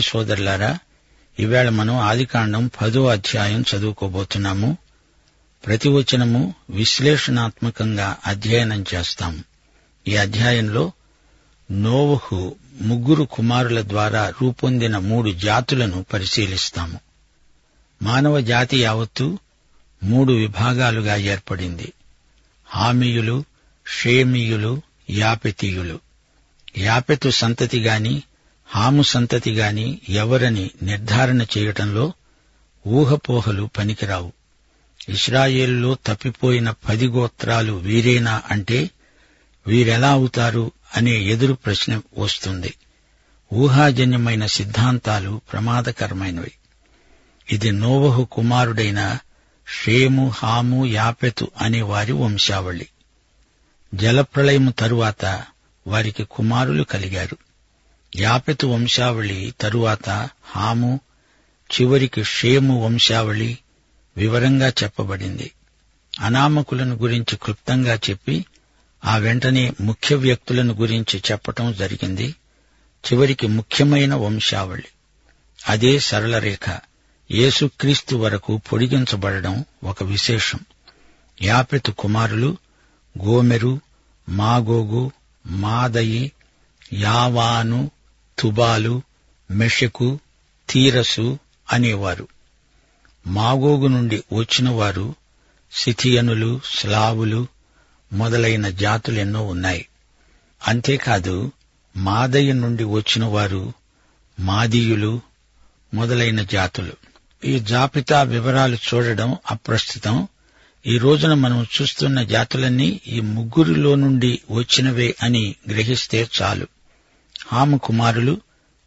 సోదరీ సోదరులారా ఈవేళ మనం ఆదికాండం పదో అధ్యాయం చదువుకోబోతున్నాము. ప్రతి వచనము విశ్లేషణాత్మకంగా అధ్యయనం చేస్తాం. ఈ అధ్యాయంలో నోవహు ముగ్గురు కుమారుల ద్వారా రూపొందిన మూడు జాతులను పరిశీలిస్తాము. మానవ జాతి యావత్తు మూడు విభాగాలుగా ఏర్పడింది. హామీయులు షేమీయులు యాపెతీయులు. యాపెతు సంతతి గాని హాము సంతతి గాని ఎవరని నిర్ధారణ చేయటంలో ఊహపోహలు పనికిరావు. ఇస్రాయేలులో తప్పిపోయిన పది గోత్రాలు వీరేనా అంటే వీరెలా అవుతారు అనే ఎదురు ప్రశ్న వస్తుంది. ఊహాజన్యమైన సిద్ధాంతాలు ప్రమాదకరమైనవి. ఇది నోవహు కుమారుడైన షేము హాము యాపెతు అనే వారి వంశావళి. జలప్రళయము తరువాత వారికి కుమారులు కలిగారు. యాపెతు వంశావళి తరువాత హాము చివరికి షేము వంశావళి వివరంగా చెప్పబడింది. అనామకులను గురించి క్లుప్తంగా చెప్పి ఆ వెంటనే ముఖ్య వ్యక్తులను గురించి చెప్పటం జరిగింది. చివరికి ముఖ్యమైన వంశావళి. అదే సరళ రేఖ. యేసుక్రీస్తు వరకు పొడిగించబడడం ఒక విశేషం. యాపెతు కుమారులు గోమెరు మాగోగు మాదయి యావాను తుబాలు మెషకు తీరసు అనేవారు. మాగోగు నుండి వచ్చినవారు సిథియనులు స్లావులు మొదలైన జాతులెన్నో ఉన్నాయి. అంతేకాదు మాదయ్య నుండి వచ్చిన వారు మాదీయులు మొదలైన జాతులు. ఈ జాబితా వివరాలు చూడడం అప్రస్తుతం. ఈ రోజున మనం చూస్తున్న జాతులన్నీ ఈ ముగ్గురిలో నుండి వచ్చినవే అని గ్రహిస్తే చాలు. హాము కుమారులు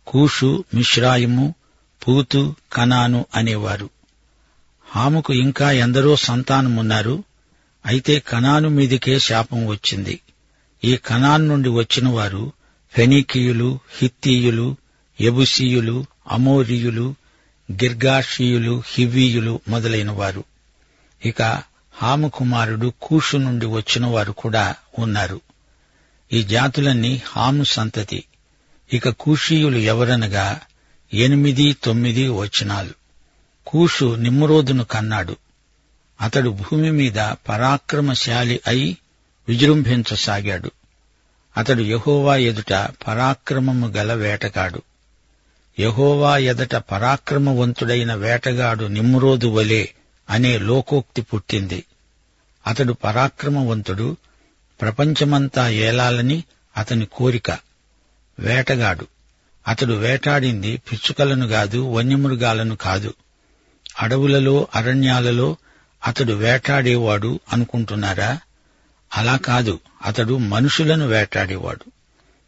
కూషు మిశ్రాయిము పూతు కనాను అనేవారు. హాముకు ఇంకా ఎందరో సంతానమున్నారు. అయితే కనాను మీదికే శాపం వచ్చింది. ఈ కనాన్ నుండి వచ్చిన వారు ఫెనీకీయులు హిత్తీయులు ఎబుసీయులు అమోరియులు గిర్గాషీయులు హివీయులు మొదలైనవారు. ఇక హాము కుమారుడు కూషు నుండి వచ్చిన వారు కూడా ఉన్నారు. ఈ జాతులన్నీ హాము సంతతి. ఇక కూషీయులు ఎవరనగా ఎనిమిది తొమ్మిది వచనాలు. కూషు నిమ్రోదును కన్నాడు. అతడు భూమి మీద పరాక్రమశాలి అయి విజృంభించసాగాడు. అతడు యహోవా ఎదుట పరాక్రమము గల వేటగాడు. యహోవా ఎదట పరాక్రమవంతుడైన వేటగాడు నిమ్రోదు వలె అనే లోకోక్తి పుట్టింది. అతడు పరాక్రమవంతుడు ప్రపంచమంతా ఏలాలని అతని కోరిక. వేటగాడు. అతడు వేటాడింది పిచ్చుకలను కాదు వన్యమృగాలను కాదు. అడవులలో అరణ్యాలలో అతడు వేటాడేవాడు అనుకుంటున్నారా? అలా కాదు అతడు మనుషులను వేటాడేవాడు.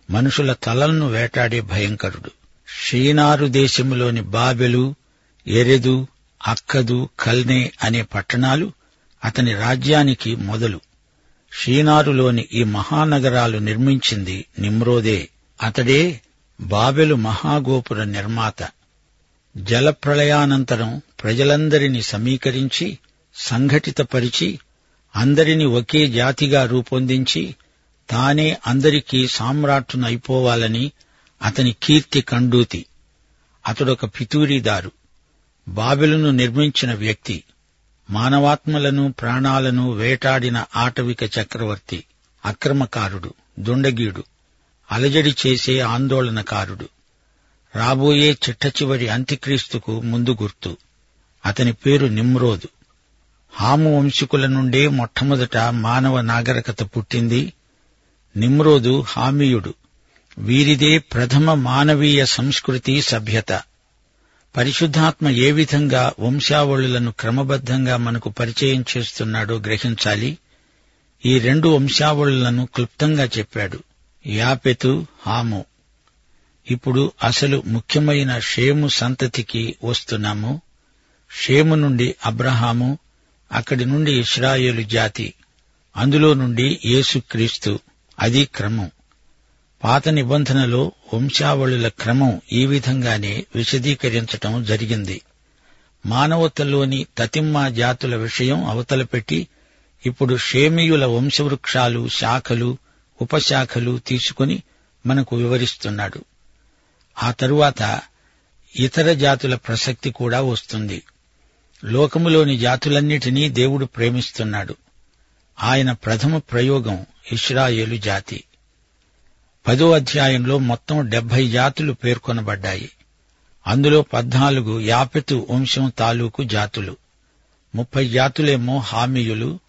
మనుషుల తలలను వేటాడే భయంకరుడు. షీనారు దేశములోని బాబెలు ఎరెదు అక్కదు కల్నే అనే పట్టణాలు అతని రాజ్యానికి మొదలు. షీనారులోని ఈ మహానగరాలు నిర్మించింది నిమ్రోదే. అతడే బాబెలు మహాగోపుర నిర్మాత. జలప్రళయానంతరం ప్రజలందరినీ సమీకరించి సంఘటితపరిచి అందరిని ఒకే జాతిగా రూపొందించి తానే అందరికీ సామ్రాట్టునైపోవాలని అతని కీర్తి కండూతి. అతడొక పితూరీదారు బాబెలును నిర్మించిన వ్యక్తి మానవాత్మలను ప్రాణాలను వేటాడిన ఆటవిక చక్రవర్తి అక్రమకారుడు దుండగీడు. అలజడి చేసే ఆందోళనకారుడు. రాబోయే చిట్టచివరి అంత్యక్రీస్తుకు ముందు గుర్తు. అతని పేరు నిమ్రోదు హాము వంశీకుల నుండే మొట్టమొదట మానవ నాగరికత పుట్టింది. నిమ్రోదు హామీయుడు. వీరిదే ప్రథమ మానవీయ సంస్కృతి సభ్యత. పరిశుద్ధాత్మ ఏ విధంగా వంశావళులను క్రమబద్ధంగా మనకు పరిచయం చేస్తున్నాడో గ్రహించాలి. ఈ రెండు వంశావళులను క్లుప్తంగా చెప్పాడు. యాపెతు హాము. ఇప్పుడు అసలు ముఖ్యమైన షేము సంతతికి వస్తున్నాము. షేము నుండి అబ్రహాము అక్కడి నుండి ఇస్రాయేలు జాతి అందులో నుండి యేసుక్రీస్తు అది క్రమం. పాత నిబంధనలో వంశావళుల క్రమం ఈ విధంగానే విశదీకరించటం జరిగింది. మానవతలోని తతిమ్మ జాతుల విషయం అవతలపెట్టి ఇప్పుడు షేమియుల వంశవృక్షాలు శాఖలు ఉపశాఖలు తీసుకుని మనకు వివరిస్తున్నాడు. ఆ తరువాత ఇతర జాతుల ప్రసక్తి కూడా వస్తుంది. లోకములోని జాతులన్నిటినీ దేవుడు ప్రేమిస్తున్నాడు. ఆయన ప్రథమ ప్రయోగం ఇస్రాయేలు జాతి. పదో అధ్యాయంలో మొత్తం డెబ్బై జాతులు పేర్కొనబడ్డాయి. అందులో పద్నాలుగు యాపెతు వంశం తాలూకు జాతులు. ముప్పై జాతులేమో హామీయులు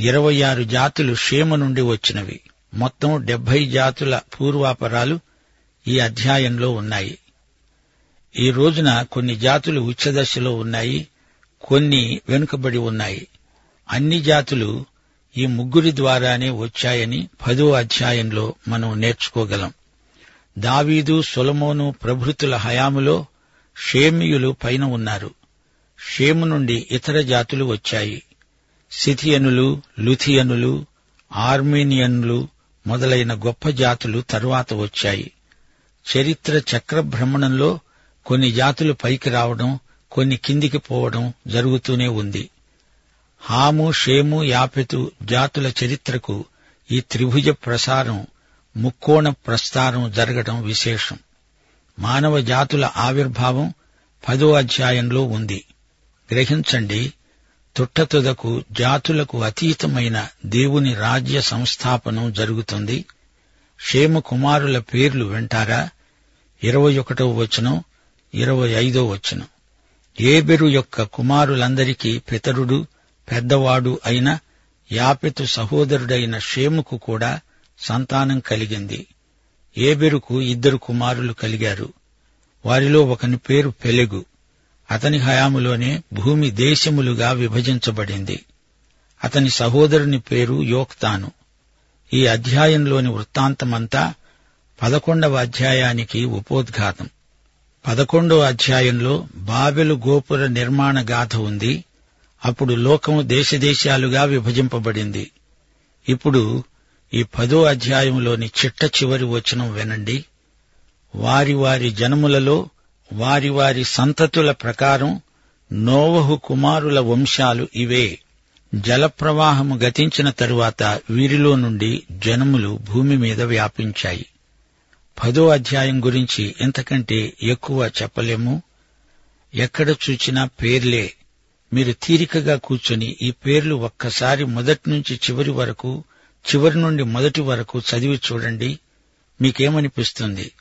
ఇరవై ఆరు జాతులు షేమ నుండి వచ్చినవి. మొత్తం డెబ్బై జాతుల పూర్వాపరాలు ఈ అధ్యాయంలో ఉన్నాయి. ఈ రోజున కొన్ని జాతులు ఉచ్చదశలో ఉన్నాయి కొన్ని వెనుకబడి ఉన్నాయి. అన్ని జాతులు ఈ ముగ్గురి ద్వారానే వచ్చాయని పదో అధ్యాయంలో మనం నేర్చుకోగలం. దావీదు సొలమోను ప్రభృతుల హయాములో షేమియులు పైన ఉన్నారు. షేము నుండి ఇతర జాతులు వచ్చాయి. సిథియనులు లుథియనులు ఆర్మేనియన్లు మొదలైన గొప్ప జాతులు తరువాత వచ్చాయి. చరిత్ర చక్రభ్రమణంలో కొన్ని జాతులు పైకి రావడం కొన్ని కిందికి పోవడం జరుగుతూనే ఉంది. హాము షేము యాపెతు జాతుల చరిత్రకు ఈ త్రిభుజ ప్రసారం ముక్కోణ ప్రస్థానం జరగడం విశేషం. మానవ జాతుల ఆవిర్భావం పదో అధ్యాయంలో ఉంది. గ్రహించండి తుట్టతుదకు జాతులకు అతీతమైన దేవుని రాజ్య సంస్థాపనం జరుగుతుంది. క్షేమకుమారుల కుమారుల పేర్లు వింటారా? ఇరవై ఒకటో వచనం ఇరవై ఐదో వచనం. ఏబెరు యొక్క కుమారులందరికీ పితరుడు పెద్దవాడు అయిన యాపెతు సహోదరుడైన షేముకు కూడా సంతానం కలిగింది. ఏబెరుకు ఇద్దరు కుమారులు కలిగారు. వారిలో ఒకని పేరు పెలెగు. అతని హయాములోనే భూమి దేశములుగా విభజించబడింది. అతని సహోదరుని పేరు యోక్తాను. ఈ అధ్యాయంలోని వృత్తాంతమంతా పదకొండవ అధ్యాయానికి ఉపోద్ఘాతం. పదకొండో అధ్యాయంలో బాబెలు గోపుర నిర్మాణ గాథ ఉంది. అప్పుడు లోకము దేశదేశాలుగా విభజింపబడింది. ఇప్పుడు ఈ పదో అధ్యాయంలోని చిట్ట చివరి వచనం వినండి. వారి వారి జనములలో వారి వారి సంతతుల ప్రకారం నోవహు కుమారుల వంశాలు ఇవే. జలప్రవాహము గతించిన తరువాత వీరిలో నుండి జనములు భూమి మీద వ్యాపించాయి. పదో అధ్యాయం గురించి ఇంతకంటే ఎక్కువ చెప్పలేము. ఎక్కడ చూచినా పేర్లే. మీరు తీరికగా కూర్చొని ఈ పేర్లు ఒక్కసారి మొదటి నుంచి చివరి వరకు చివరి నుండి మొదటి వరకు చదివి చూడండి. మీకేమనిపిస్తుంది?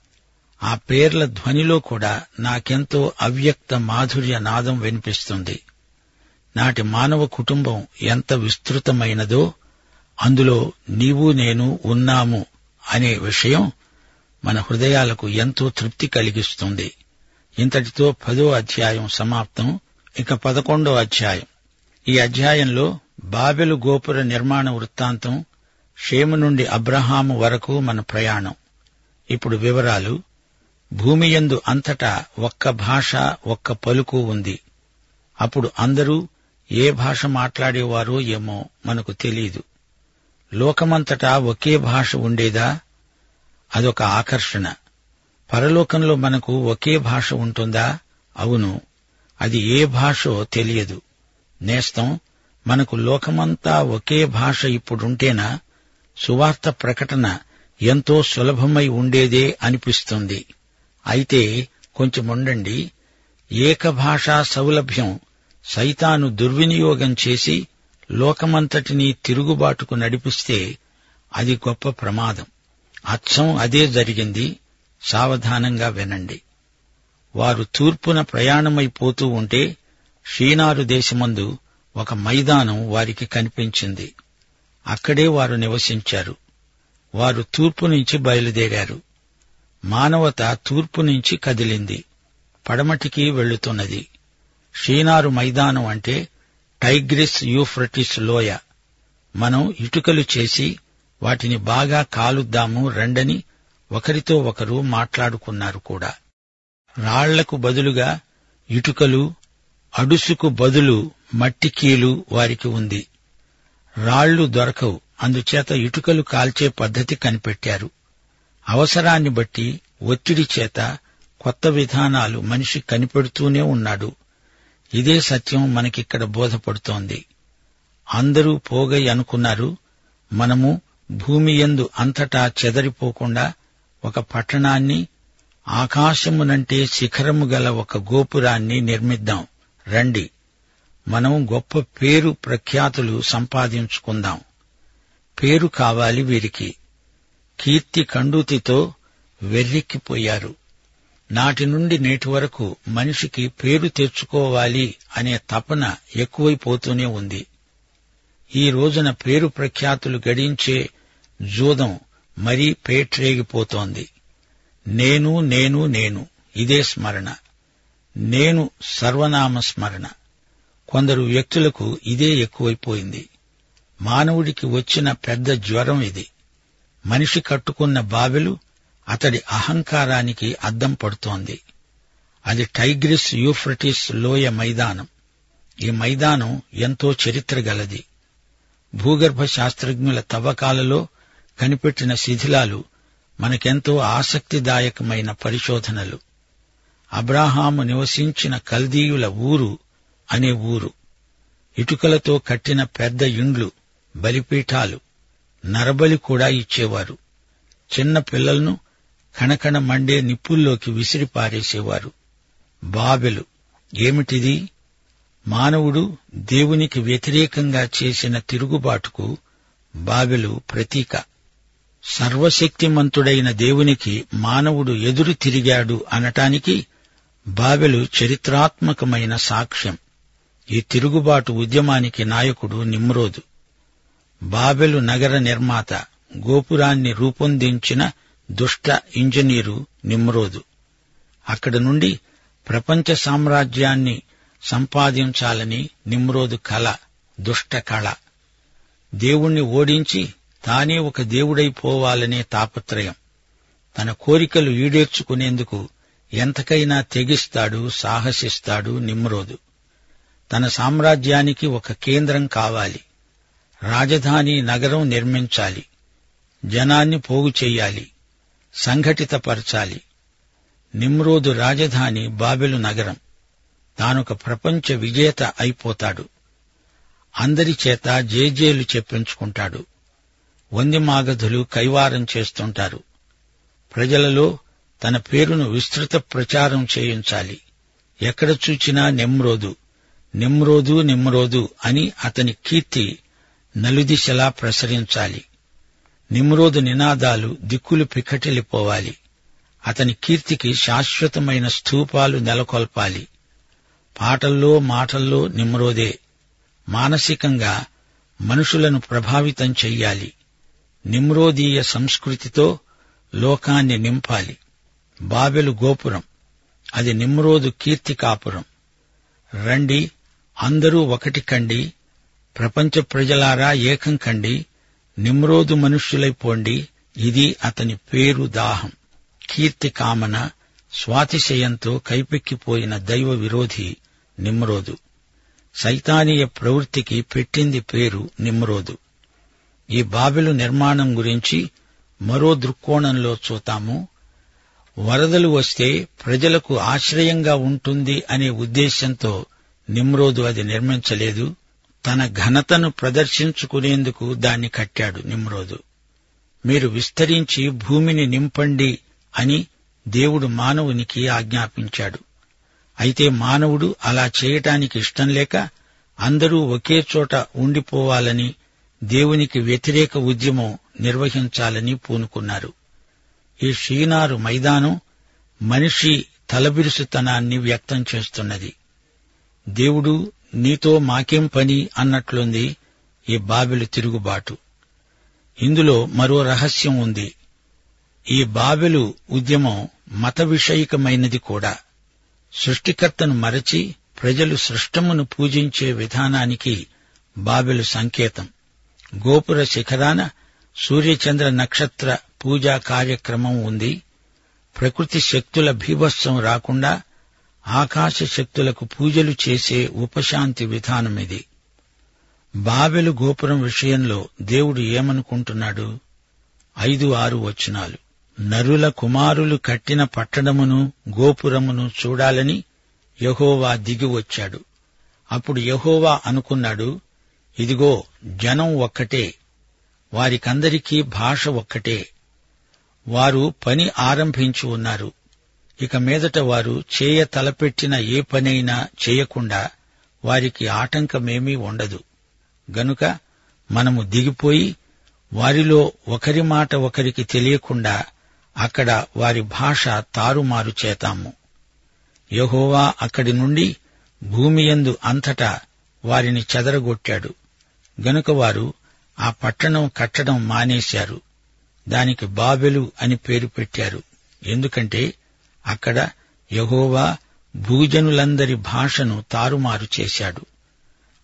ఆ పేర్ల ధ్వనిలో కూడా నాకెంతో అవ్యక్త మాధుర్య నాదం వినిపిస్తుంది. నాటి మానవ కుటుంబం ఎంత విస్తృతమైనదో అందులో నీవు నేను ఉన్నాము అనే విషయం మన హృదయాలకు ఎంతో తృప్తి కలిగిస్తుంది. ఇంతటితో పదో అధ్యాయం సమాప్తం. ఇక పదకొండో అధ్యాయం. ఈ అధ్యాయంలో బాబెలు గోపుర నిర్మాణ వృత్తాంతం షేము నుండి అబ్రహాము వరకు మన ప్రయాణం. ఇప్పుడు వివరాలు. భూమి యందు అంతటా ఒక్క భాష ఒక్క పలుకు ఉంది. అప్పుడు అందరూ ఏ భాష మాట్లాడేవారో ఏమో మనకు తెలియదు లోకమంతటా ఒకే భాష ఉండేదా? అదొక ఆకర్షణ. పరలోకంలో మనకు ఒకే భాష ఉంటుందా? అవును. అది ఏ భాషో తెలియదు. నేస్తం మనకు లోకమంతా ఒకే భాష ఇప్పుడుంటేనా? సువార్త ప్రకటన ఎంతో సులభమై ఉండేదే అనిపిస్తుంది. అయితే కొంచెముండండి. ఏకభాషా సౌలభ్యం సైతాను దుర్వినియోగం చేసి లోకమంతటినీ తిరుగుబాటుకు నడిపిస్తే అది గొప్ప ప్రమాదం. అచ్చం అదే జరిగింది. సావధానంగా వినండి. వారు తూర్పున ప్రయాణమైపోతూ ఉంటే షీనారు దేశమందు ఒక మైదానం వారికి కనిపించింది. అక్కడే వారు నివసించారు. వారు తూర్పు నుంచి బయలుదేరారు. మానవత తూర్పు నుంచి కదిలింది. పడమటికి వెళ్ళుతున్నది షీనారు మైదానం అంటే టైగ్రిస్ యూఫ్రటిస్ లోయ. మనం ఇటుకలు చేసి వాటిని బాగా కాలుద్దాము రండని ఒకరితో ఒకరు మాట్లాడుకున్నారు కూడా. రాళ్ళకు బదులుగా ఇటుకలు అడుసుకు బదులు మట్టికీలు వారికి ఉంది. రాళ్ళు దొరకవు అందుచేత ఇటుకలు కాల్చే పద్ధతి కనిపెట్టారు. అవసరాన్ని బట్టి ఒత్తిడి చేత కొత్త విధానాలు మనిషి కనిపెడుతూనే ఉన్నాడు. ఇదే సత్యం మనకిక్కడ బోధపడుతోంది. అందరూ పోగై అనుకున్నారు మనము భూమి యందు అంతటా చెదరిపోకుండా ఒక పట్టణాన్ని ఆకాశమునంటే శిఖరము గల ఒక గోపురాన్ని నిర్మిద్దాం. రండి. మనం గొప్ప పేరు ప్రఖ్యాతులు సంపాదించుకుందాం. పేరు కావాలి వీరికి. కీర్తి కండూతితో వెర్రెక్కిపోయారు. నాటి నుండి నేటి వరకు మనిషికి పేరు తెచ్చుకోవాలి అనే తపన ఎక్కువైపోతూనే ఉంది. ఈ రోజున పేరు ప్రఖ్యాతులు గడించే జూదం మరీ పేట్రేగిపోతోంది. నేను నేను నేను ఇదే స్మరణ. నేను సర్వనామ స్మరణ. కొందరు వ్యక్తులకు ఇదే ఎక్కువైపోయింది. మానవుడికి వచ్చిన పెద్ద జ్వరం ఇది. మనిషి కట్టుకున్న బావెలు అతడి అహంకారానికి అద్దం పడుతోంది. అది టైగ్రిస్ యూఫ్రటిస్ లోయ మైదానం. ఈ మైదానం ఎంతో చరిత్ర గలది. భూగర్భ శాస్త్రజ్ఞుల తవ్వకాలలో కనిపెట్టిన శిథిలాలు మనకెంతో ఆసక్తిదాయకమైన పరిశోధనలు. అబ్రాహాము నివసించిన కల్దీయుల ఊరు అనే ఊరు. ఇటుకలతో కట్టిన పెద్ద ఇండ్లు బలిపీఠాలు నరబలి కూడా ఇచ్చేవారు. చిన్న పిల్లలను కణకణ మండే నిప్పుల్లోకి విసిరిపారేసేవారు బాబెలు ఏమిటిది? మానవుడు దేవునికి వ్యతిరేకంగా చేసిన తిరుగుబాటుకు బాబెలు ప్రతీక. సర్వశక్తిమంతుడైన దేవునికి మానవుడు ఎదురు తిరిగాడు అనటానికి బాబెలు చరిత్రాత్మకమైన సాక్ష్యం. ఈ తిరుగుబాటు ఉద్యమానికి నాయకుడు నిమ్రోదు బాబెలు నగర నిర్మాత గోపురాన్ని రూపొందించిన దుష్ట ఇంజనీరు నిమ్రోదు అక్కడి నుండి ప్రపంచ సామ్రాజ్యాన్ని సంపాదించాలని నిమ్రోదు కళ దుష్ట కళ. దేవుణ్ణి ఓడించి తానే ఒక దేవుడైపోవాలనే తాపత్రయం. తన కోరికలు ఈడేర్చుకునేందుకు ఎంతకైనా తెగిస్తాడు సాహసిస్తాడు నిమ్రోదు తన సామ్రాజ్యానికి ఒక కేంద్రం కావాలి. రాజధాని నగరం నిర్మించాలి. జనాన్ని పోగు చెయ్యాలి సంఘటితపరచాలి. నిమ్రోదు రాజధాని బాబెలు నగరం. తానొక ప్రపంచ విజేత అయిపోతాడు. అందరి చేత జేజేలు చెప్పించుకుంటాడు. వందిమాగధులు కైవారం చేస్తుంటారు. ప్రజలలో తన పేరును విస్తృత ప్రచారం చేయించాలి. ఎక్కడ చూచినా నిమ్రోదు. నిమ్రోదు నిమ్రోదు అని అతని కీర్తి నలుదిశలా ప్రసరించాలి. నిమ్రోదు నినాదాలు దిక్కులు పిక్కటిల్లిపోవాలి. అతని కీర్తికి శాశ్వతమైన స్థూపాలు నెలకొల్పాలి. పాటల్లో మాటల్లో నిమ్రోదే. మానసికంగా మనుషులను ప్రభావితం చెయ్యాలి. నిమ్రోదీయ సంస్కృతితో లోకాన్ని నింపాలి. బాబెలు గోపురం. అది నిమ్రోదు కీర్తి కాపురం. రండి అందరూ ఒకటి కండి ప్రపంచ ప్రజలారా ఏకం కండి నిమ్రోదు మనుష్యులైపోండి ఇది అతని పేరు దాహం. కీర్తి కామన స్వాతిశయంతో కైపెక్కిపోయిన దైవ విరోధి నిమ్రోదు. సైతానీయ ప్రవృత్తికి పెట్టింది పేరు నిమ్రోదు. ఈ బాబెలు నిర్మాణం గురించి మరో దృక్కోణంలో చూతాము వరదలు వస్తే ప్రజలకు ఆశ్రయంగా ఉంటుంది అనే ఉద్దేశంతో నిమ్రోదు అది నిర్మించలేదు. తన ఘనతను ప్రదర్శించుకునేందుకు దాన్ని కట్టాడు నిమ్రోదు మీరు విస్తరించి భూమిని నింపండి అని దేవుడు మానవునికి ఆజ్ఞాపించాడు. అయితే మానవుడు అలా చేయటానికి ఇష్టం లేక అందరూ ఒకే చోట ఉండిపోవాలని దేవునికి వ్యతిరేక ఉద్యమం నిర్వహించాలని పూనుకున్నారు. ఈ షీనారు మైదానం మనిషి తలబిరుసుతనాన్ని వ్యక్తం చేస్తున్నది. దేవుడు నీతో మాకేం పని అన్నట్లుంది ఈ బాబెలు తిరుగుబాటు. ఇందులో మరో రహస్యం ఉంది. ఈ బాబెలు ఉద్యమం మత విషయికమైనది కూడా. సృష్టికర్తను మరచి ప్రజలు సృష్టమును పూజించే విధానానికి బాబెలు సంకేతం. గోపుర శిఖరాన సూర్యచంద్ర నక్షత్ర పూజా కార్యక్రమం ఉంది. ప్రకృతి శక్తుల భీభత్సం రాకుండా ఆకాశ శక్తులకు పూజలు చేసే ఉపశాంతి విధానమిది బాబెలు గోపురం విషయంలో దేవుడు ఏమనుకుంటున్నాడు? ఐదు ఆరు వచనాలు. నరుల కుమారులు కట్టిన పట్టణమును గోపురమును చూడాలని యహోవా దిగి వచ్చాడు. అప్పుడు యహోవా అనుకున్నాడు ఇదిగో జనం ఒక్కటే వారికందరికీ భాష ఒక్కటే. వారు పని ఆరంభించి ఉన్నారు. ఇక మీదట వారు చేయ తలపెట్టిన ఏ పనైనా చేయకుండా వారికి ఆటంకమేమీ ఉండదు. గనుక మనము దిగిపోయి వారిలో ఒకరి మాట ఒకరికి తెలియకుండా అక్కడ వారి భాష తారుమారు చేతాము. యహోవా అక్కడి నుండి భూమియందు అంతటా వారిని చెదరగొట్టాడు. గనుక వారు ఆ పట్టణం కట్టడం మానేశారు. దానికి బాబెలు అని పేరు పెట్టారు. ఎందుకంటే అక్కడ యహోవా భూజనులందరి భాషను తారుమారు చేశాడు.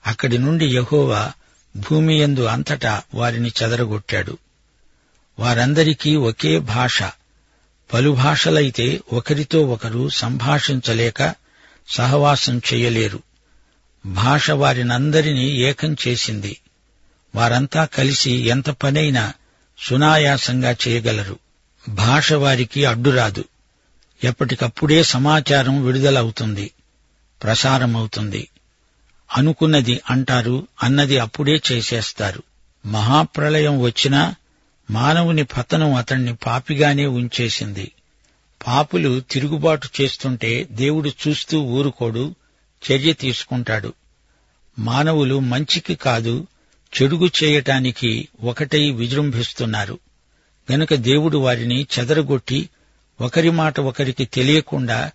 అక్కడి నుండి యహోవా భూమియందు అంతటా వారిని చెదరగొట్టాడు. వారందరికీ ఒకే భాష. పలు భాషలైతే ఒకరితో ఒకరు సంభాషించలేక సహవాసం చెయ్యలేరు భాష వారినందరినీ ఏకం చేసింది. వారంతా కలిసి ఎంత పనైనా సునాయాసంగా చేయగలరు. భాష వారికి అడ్డురాదు. ఎప్పటికప్పుడే సమాచారం విడుదలవుతుంది ప్రసారమవుతుంది. అనుకున్నది అంటారు అన్నది అప్పుడే చేసేస్తారు. మహాప్రళయం వచ్చినా మానవుని పతనం అతణ్ణి పాపిగానే ఉంచేసింది. పాపులు తిరుగుబాటు చేస్తుంటే దేవుడు చూస్తూ ఊరుకోడు చర్య తీసుకుంటాడు. మానవులు మంచికి కాదు చెడుగు చేయటానికి ఒకటై విజృంభిస్తున్నారు. గనుక దేవుడు వారిని చెదరగొట్టి ఒకరి మాట ఒకరికి తెలియకుండా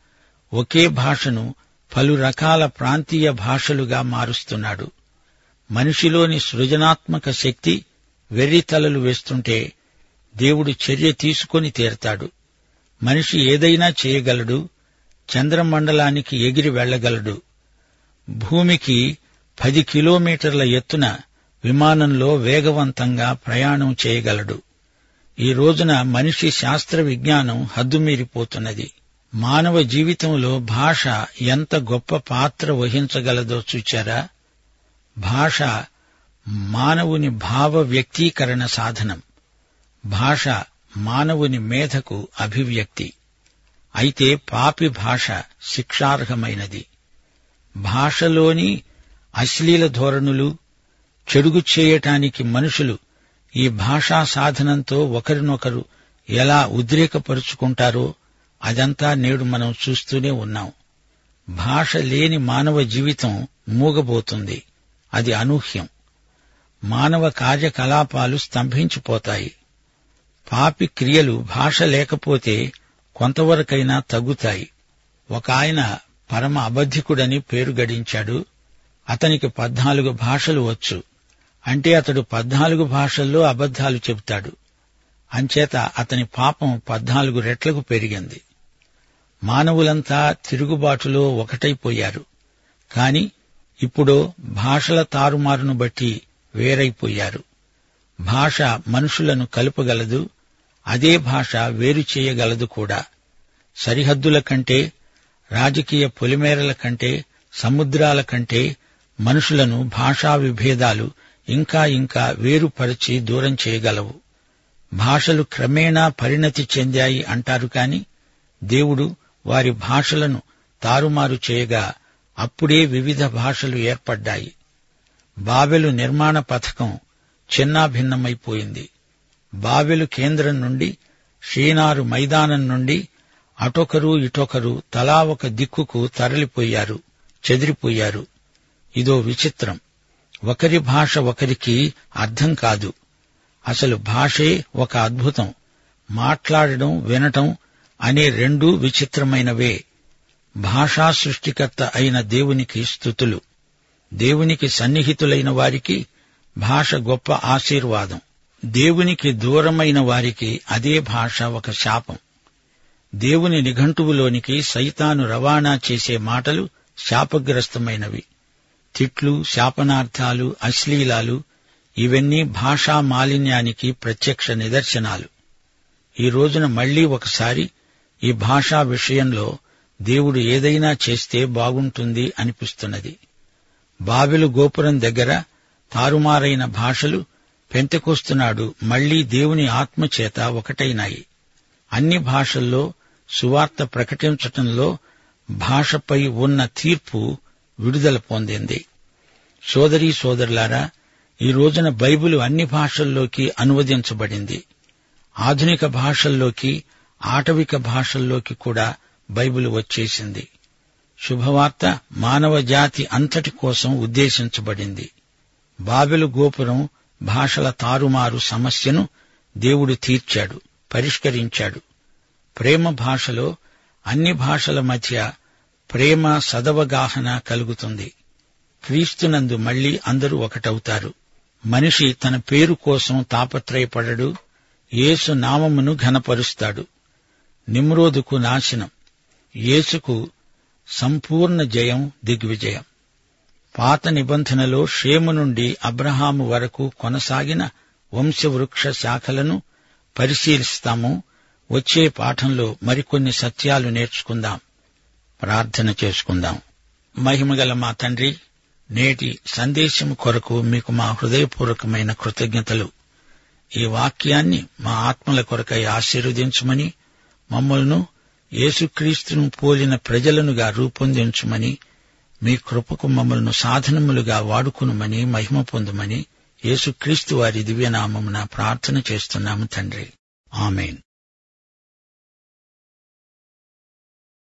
ఒకే భాషను పలు రకాల ప్రాంతీయ భాషలుగా మారుస్తున్నాడు. మనిషిలోని సృజనాత్మక శక్తి వెర్రితలలు వేస్తుంటే దేవుడు చర్య తీసుకొని తీరతాడు. మనిషి ఏదైనా చేయగలడు చంద్రమండలానికి ఎగిరి వెళ్ళగలడు భూమికి పది కిలోమీటర్ల ఎత్తున విమానంలో వేగవంతంగా ప్రయాణం చేయగలడు. ఈ రోజున మనిషి శాస్త్ర విజ్ఞానం హద్దుమీరిపోతున్నది. మానవ జీవితంలో భాష ఎంత గొప్ప పాత్ర వహించగలదో చూచారా? భాష మానవుని భావ వ్యక్తీకరణ సాధనం. భాష మానవుని మేధకు అభివ్యక్తి. అయితే పాపి భాష శిక్షార్హమైనది. భాషలోని అశ్లీల ధోరణులు చెడుగు చేయటానికి మనుషులు ఈ భాషా సాధనంతో ఒకరినొకరు ఎలా ఉద్రేకపరుచుకుంటారో అదంతా నేడు మనం చూస్తూనే ఉన్నాం. భాష లేని మానవ జీవితం మూగబోతుంది. అది అనూహ్యం. మానవ కార్యకలాపాలు స్తంభించిపోతాయి. పాపి క్రియలు భాష లేకపోతే కొంతవరకైనా తగ్గుతాయి. ఒక ఆయన పరమ అబద్ధికుడని పేరు గడించాడు. అతనికి పద్నాలుగు భాషలు వచ్చు. అంటే అతడు పద్నాలుగు భాషల్లో అబద్ధాలు చెబుతాడు. అంచేత అతని పాపం పద్నాలుగు రెట్లకు పెరిగింది. మానవులంతా తిరుగుబాటులో ఒకటైపోయారు. కాని ఇప్పుడు భాషల తారుమారును బట్టి వేరైపోయారు. భాష మనుషులను కలుపగలదు అదే భాష వేరు చేయగలదు కూడా. సరిహద్దుల కంటే రాజకీయ పొలిమేరల కంటే సముద్రాల కంటే మనుషులను భాషా విభేదాలు ఇంకా ఇంకా వేరుపరిచి దూరం చేయగలవు. భాషలు క్రమేణా పరిణతి చెందాయి అంటారు కాని దేవుడు వారి భాషలను తారుమారు చేయగా అప్పుడే వివిధ భాషలు ఏర్పడ్డాయి. బాబెలు నిర్మాణ పథకం చిన్నాభిన్నమైపోయింది. బాబెలు కేంద్రం నుండి షీనారు మైదానం నుండి అటొకరు ఇటొకరు తలా ఒక దిక్కుకు తరలిపోయారు చెదిరిపోయారు. ఇదో విచిత్రం. ఒకరి భాష ఒకరికి అర్థం కాదు. అసలు భాషే ఒక అద్భుతం. మాట్లాడడం వినటం అనే రెండూ విచిత్రమైనవే. భాషా సృష్టికర్త అయిన దేవునికి స్థుతులు. దేవునికి సన్నిహితులైన వారికి భాష గొప్ప ఆశీర్వాదం. దేవునికి దూరమైన వారికి అదే భాష ఒక శాపం. దేవుని నిఘంటువులోనికి సైతాను రవాణా చేసే మాటలు శాపగ్రస్తమైనవి. తిట్లు శాపనార్థాలు అశ్లీలాలు ఇవన్నీ భాషా మాలిన్యానికి ప్రత్యక్ష నిదర్శనాలు. ఈ రోజున మళ్ళీ ఒకసారి ఈ భాషా విషయంలో దేవుడు ఏదైనా చేస్తే బాగుంటుంది అనిపిస్తున్నది. బాబెలు గోపురం దగ్గర తారుమారైన భాషలు పెంతకొస్తున్నాడు మళ్ళీ దేవుని ఆత్మచేత ఒకటైనాయి. అన్ని భాషల్లో సువార్త ప్రకటించటంలో భాషపై ఉన్న తీర్పు విడుదల పొందింది. సోదరీ సోదరులారా ఈ రోజున బైబిల్ అన్ని భాషల్లోకి అనువదించబడింది. ఆధునిక భాషల్లోకి ఆటవిక భాషల్లోకి కూడా బైబిల్ వచ్చేసింది. శుభవార్త మానవ జాతి అంతటి కోసం ఉద్దేశించబడింది. బాబెలు గోపురం భాషల తారుమారు సమస్యను దేవుడు తీర్చాడు పరిష్కరించాడు. ప్రేమ భాషలో అన్ని భాషల మధ్య ప్రేమ సదవగాహన కలుగుతుంది. క్రీస్తునందు మళ్ళీ అందరూ ఒకటవుతారు. మనిషి తన పేరు కోసం తాపత్రయపడడు. యేసు నామమును ఘనపరుస్తాడు. నిమ్రోదుకు నాశనం. యేసుకు సంపూర్ణ జయం దిగ్విజయం. పాత నిబంధనలో షేము నుండి అబ్రహాము వరకు కొనసాగిన వంశవృక్ష శాఖలను పరిశీలిస్తాము. వచ్చే పాఠంలో మరికొన్ని సత్యాలు నేర్చుకుందాం. ప్రార్థన చేసుకుందాం. మహిమగల మా తండ్రి నేటి సందేశం కొరకు మీకు మా హృదయపూర్వకమైన కృతజ్ఞతలు. ఈ వాక్యాన్ని మా ఆత్మల కొరకై ఆశీర్వదించమని మమ్మల్ని యేసుక్రీస్తును పోలిన ప్రజలనుగా రూపొందించమని మీ కృపకు మమ్మల్ని సాధనములుగా వాడుకునుమని మహిమ పొందుమని యేసుక్రీస్తు వారి దివ్యనామమున ప్రార్థన చేస్తున్నాము తండ్రి. ఆమెన్.